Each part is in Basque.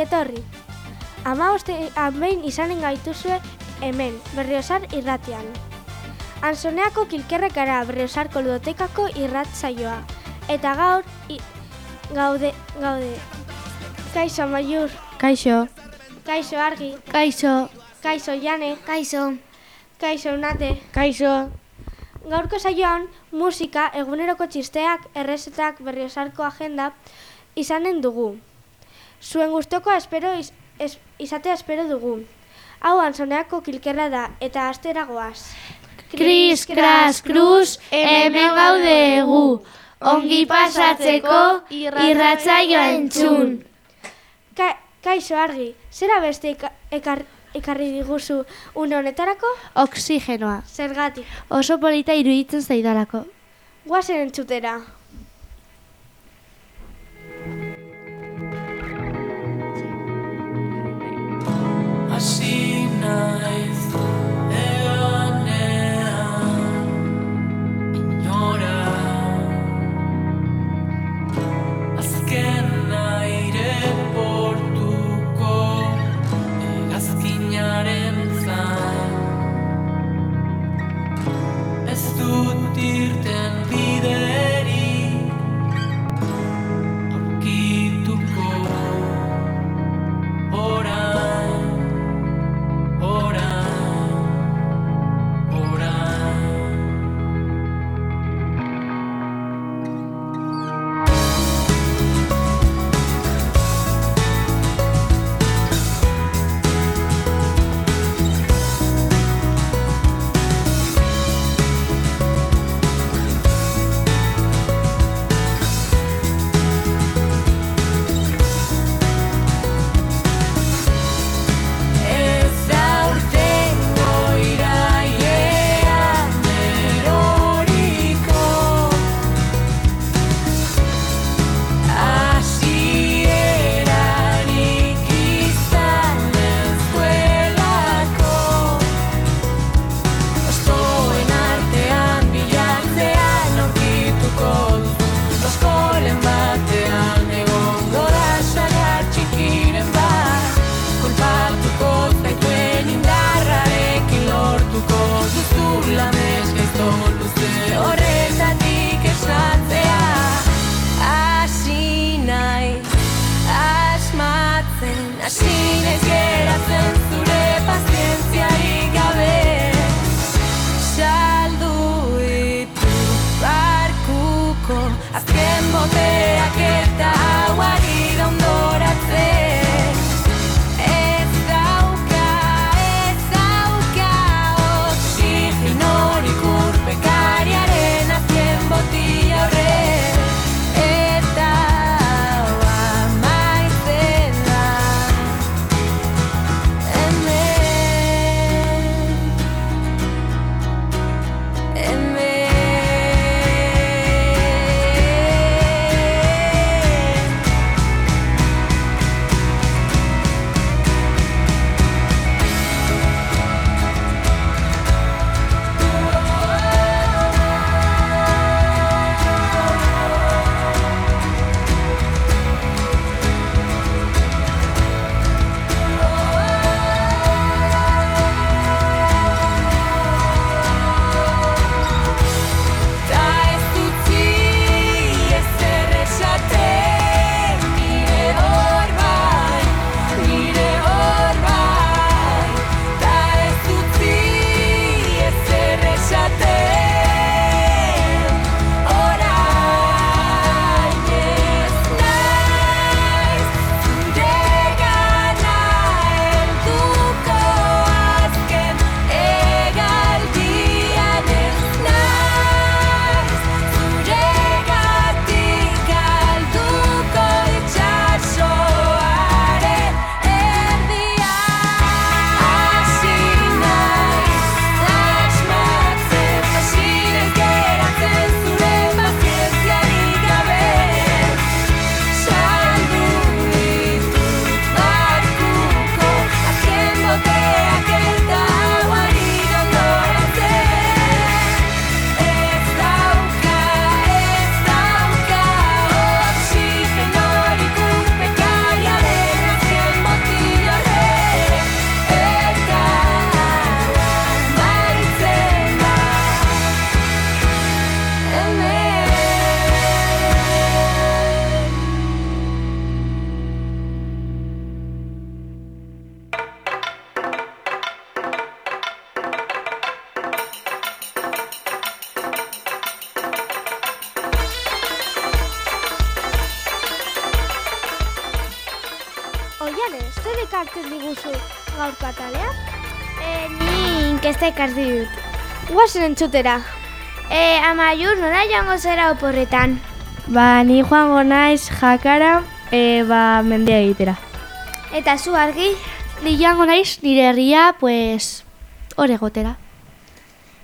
Arratxaldeon entzule guztioi, ongi etorri. Ama uste amein izanen gaituzue hemen, berriosar irratian. Anzoneako kilkerrek gara berriosarko ludotekako irrat zaioa. Eta gaur, i, gaude, gaude. Kaixo, Maiur. Kaixo. Kaixo, Argi. Kaixo. Kaixo, Jane. Kaixo. Kaixo, Nate. Kaixo. Gaurko saioan, musika, eguneroko txisteak, errezetak, berriosarko agenda, izanen dugu. Zuen guztoko espero iz, es, izatea espero dugu. Hau anzoneako kilkerra da, eta astera goaz. Kris, kras, kruz, hemen gaude egu. Ongi pasatzeko irratzaioa entzun. Ka, kaixo argi, zera beste eka, ekar, ekarri diguzu une honetarako? Oxigenoa. Zergatik, Oso polita iruditzen zaidalako. guazen entzutera. night. Ekartzen diguzu gaurko atalea? E, ni inkesta ekarri dut. Guazen entzutera. E, amaiur, nola joango zera oporretan? Ba, ni joango naiz jakara, e, ba, mendea egitera. Eta zu argi? Ni joango naiz nire herria, pues, hor egotera.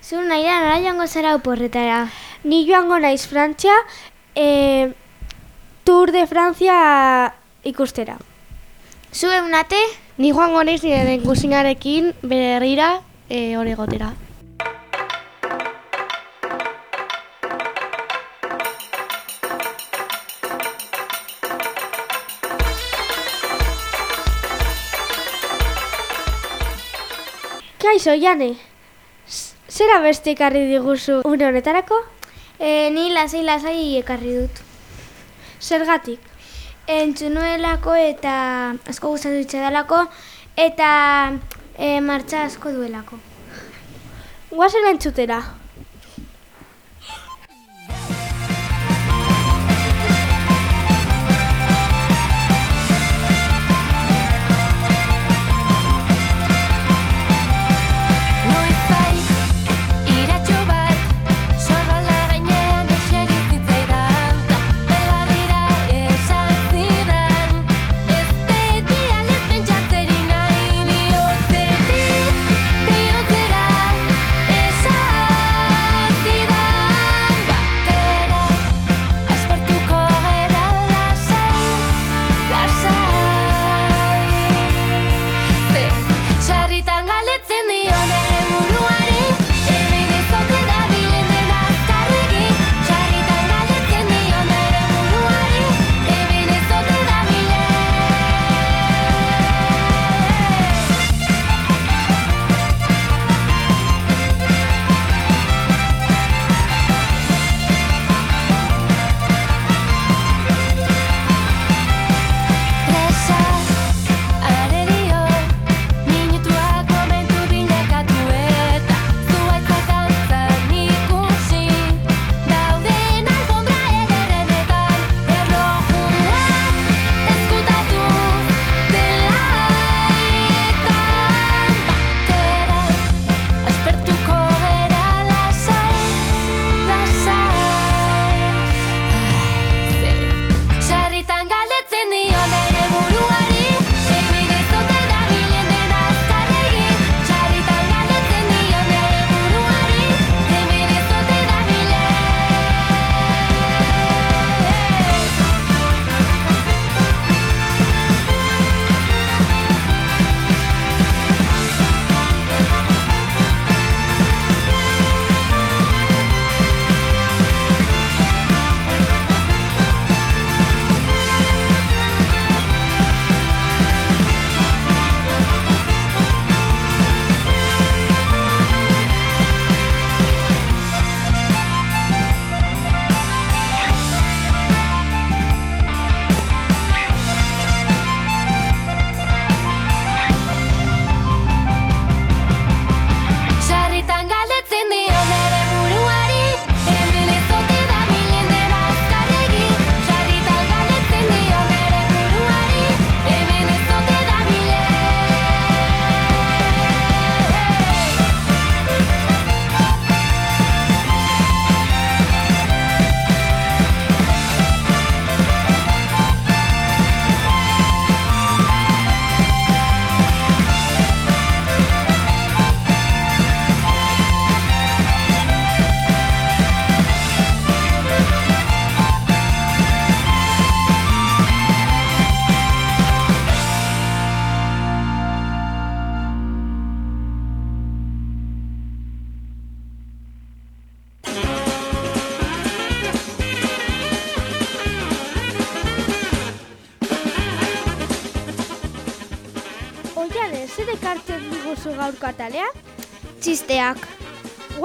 Zu nahi da, nola joango zera oporretara? Ni joango naiz Frantzia, e, Tour de Francia ikustera. Zu eunate? Ni joango naiz nire den kusinarekin bere herrira, e, hor egotera. Kaixo, Jane. Zera beste ekarri diguzu une honetarako? E, ni lasai lasai ekarri dut. Zergatik. Entzunuelako eta asko gustatu itxadalako eta e, martxa asko duelako. Guazen entzutera.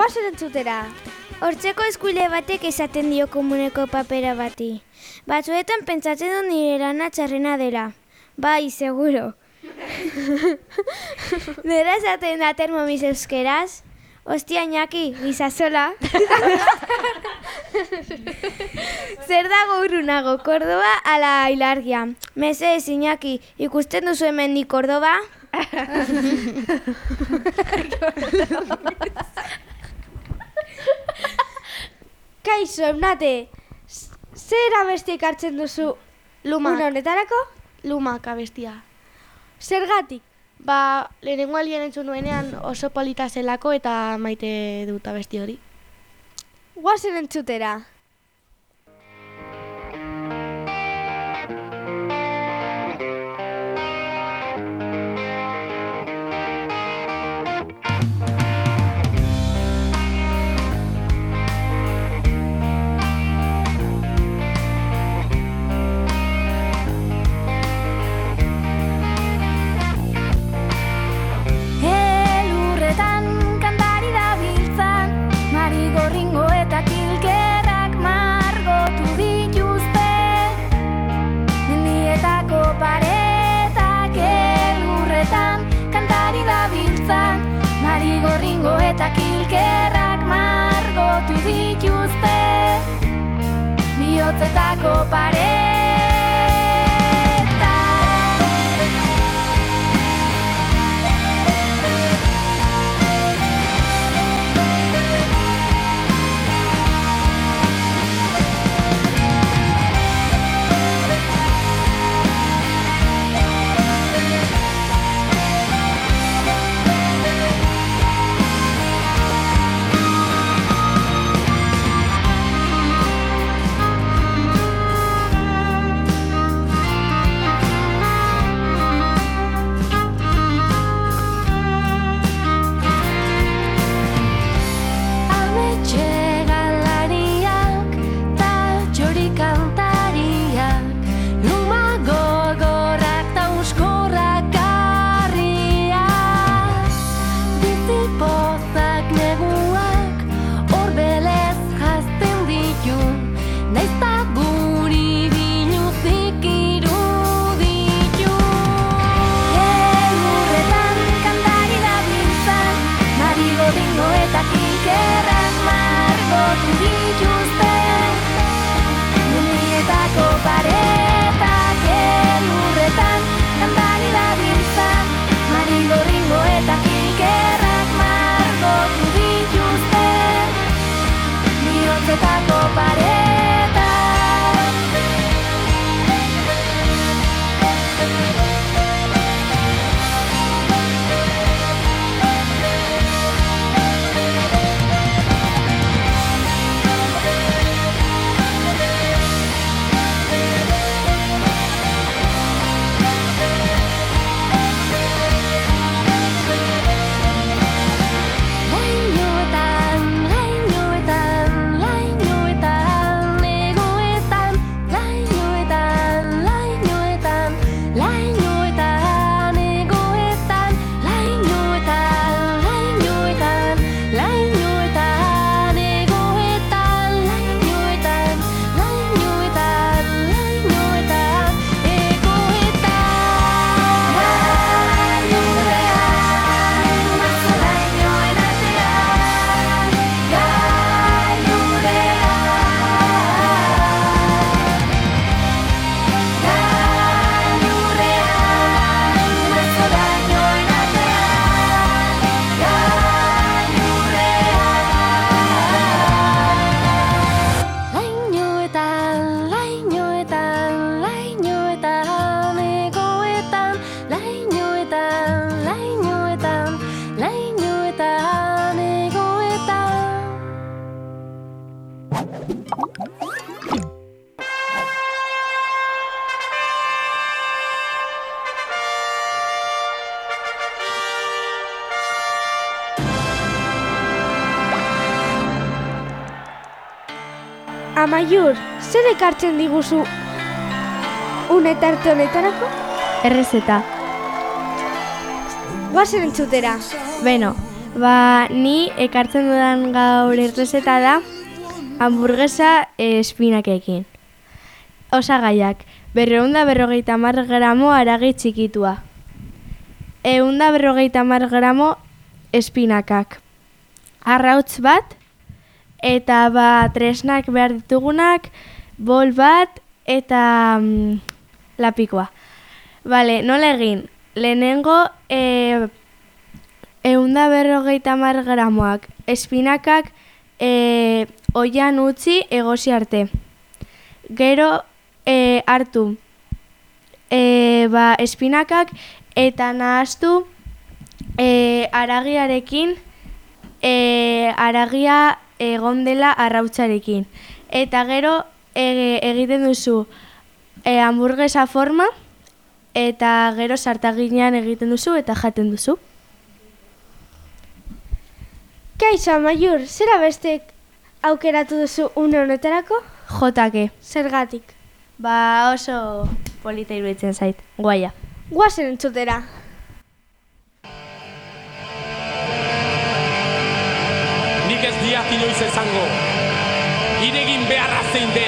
guazen entzutera. Hortzeko eskuile batek esaten dio komuneko papera bati. Batzuetan pentsatzen du nire lana txarrena dela. Bai, seguro. Nera esaten da termomiz euskeraz? Ostia inaki, gizazola. Zer dago urunago, Kordoba ala Ilargia? Mese Iñaki, ikusten duzu hemen ni Kordoba? Kaixo, emnate, zer abesti ekartzen duzu lumak. una honetarako? Lumak abestia. Zergatik? Ba, lehenengo aldian entzun nuenean oso polita zelako eta maite dut abesti hori. Guazen entzutera. Amaiur, zer ekartzen diguzu unetarte honetarako? Errezeta. Guazen entzutera. Beno, ba, ni ekartzen dudan gaur errezeta da hamburguesa espinakekin. Osagaiak, berreunda berrogeita mar gramo aragi txikitua. Eunda berrogeita mar gramo espinakak. Arrautz bat, eta ba tresnak behar ditugunak, bol bat eta mm, lapikoa. Vale, nola egin? Lehenengo e, eunda berrogeita mar gramoak, espinakak e, oian utzi egosi arte. Gero e, hartu e, ba, espinakak eta nahastu e, aragiarekin e, aragia egon dela arrautzarekin. Eta gero e, egiten duzu e, hamburguesa forma eta gero sartaginean egiten duzu eta jaten duzu. Kaixo, Amaiur, zera beste aukeratu duzu une honetarako? Jotake. Zergatik. Ba oso polita iruditzen zait, guaia. Guazen entzutera. Inoiz esango. Iregin beharra zein den.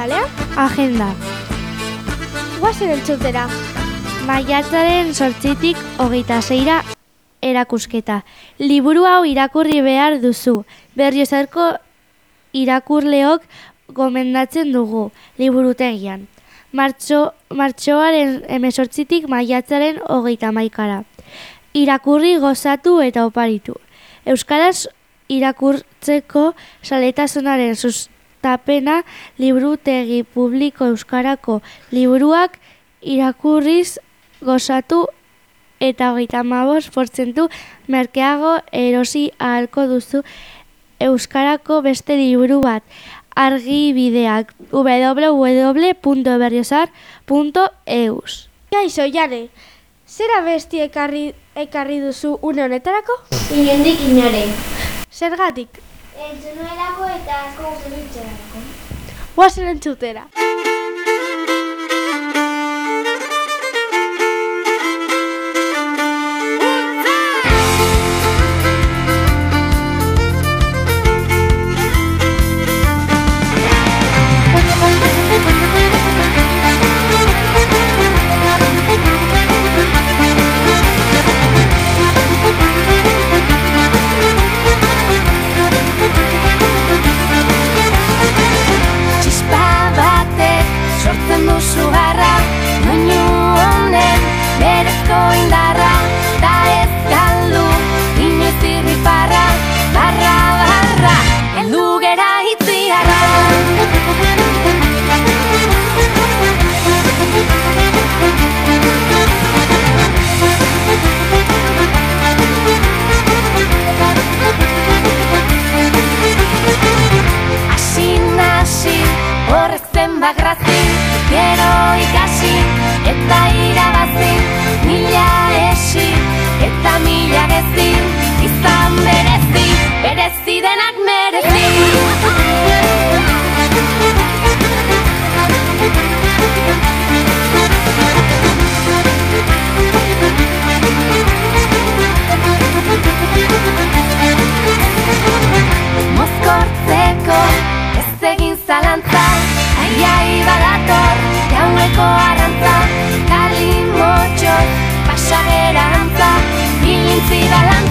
Atalean? Agenda. Guazen entzutera. Maiatzaren sortzitik hogeita zeira erakusketa. Liburu hau irakurri behar duzu. Berriozarko irakurleok gomendatzen dugu liburutegian. Martxo, martxoaren emesortzitik maiatzaren hogeita maikara. Irakurri gozatu eta oparitu. Euskaraz irakurtzeko saletasunaren sustapena liburutegi publiko euskarako. Liburuak irakurriz gozatu eta hogeita mabos portzentu merkeago erosi ahalko duzu euskarako beste liburu bat. Argi bideak www.berriozar.eus Kaixo, jare, zera besti ekarri, ekarri duzu une honetarako? Inondik inore. Zergatik, Entzunuelako eta asko gustatu itxerako. guazen entzutera. vida la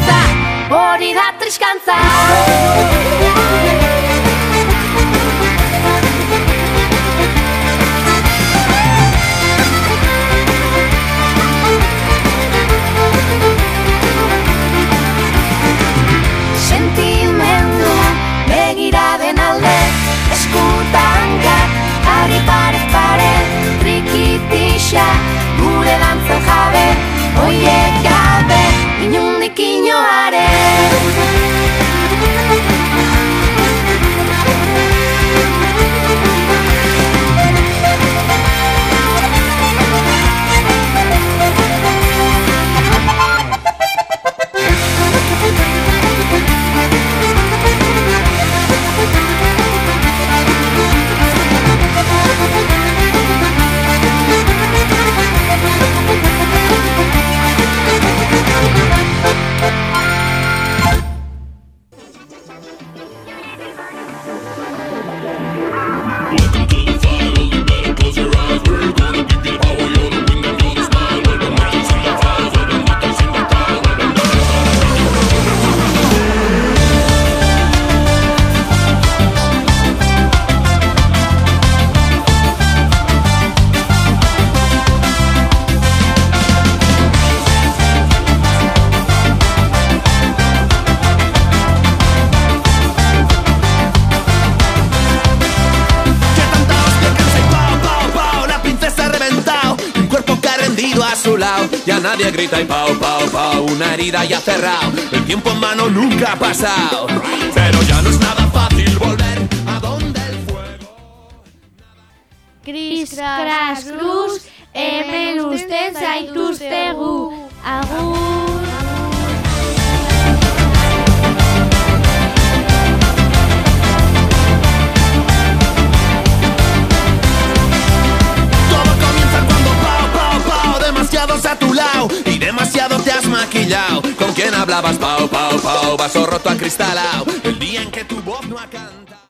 su lado Ya nadie grita y pao, pao, pao Una herida ya cerrado El tiempo en mano nunca ha pasado Pero ya no es nada fácil volver A donde el fuego Kris, kras, krus, hemen usten zaituztegu. Agur. Demasiados a tu lado Y demasiado te has maquillado ¿Con quién hablabas? Pao, pao, pao Vaso roto acristalado El día en que tu voz no ha cantado